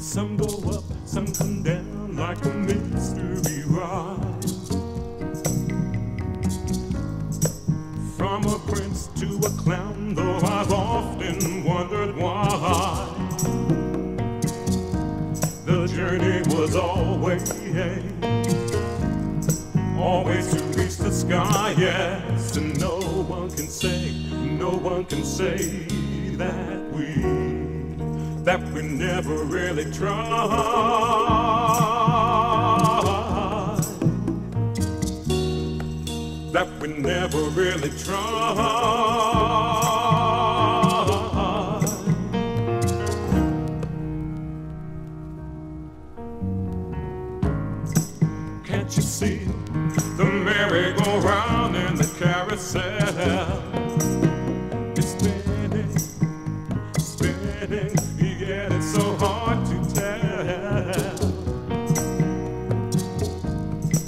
Some go up, some come down. I've often wondered why the journey was always, always to reach the sky, yes. And no one can say, no one can say that we, that we never really tried. That we never really tried. can't you see? The merry-go-round and the carousel. It's spinning, spinning, yet it's so hard to tell.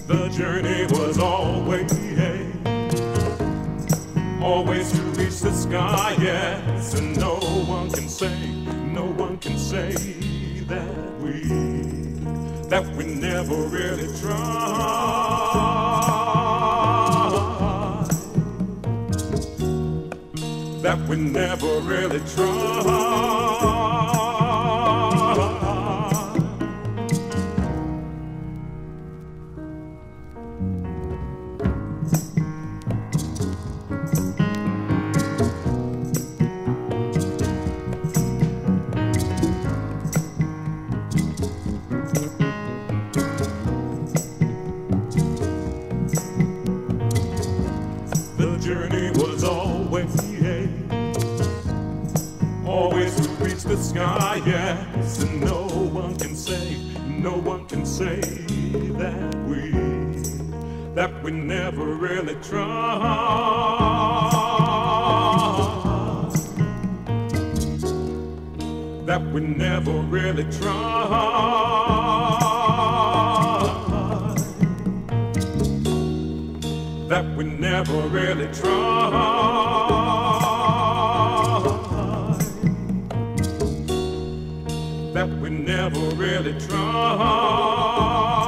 The journey was always, always to reach the sky, yes, and no one can say, no one can say that we that we never really tried. That we never really tried. the sky, yes. And no one can say, no one can say that we, that we never really tried. That we never really tried. That we never really tried. never really tried.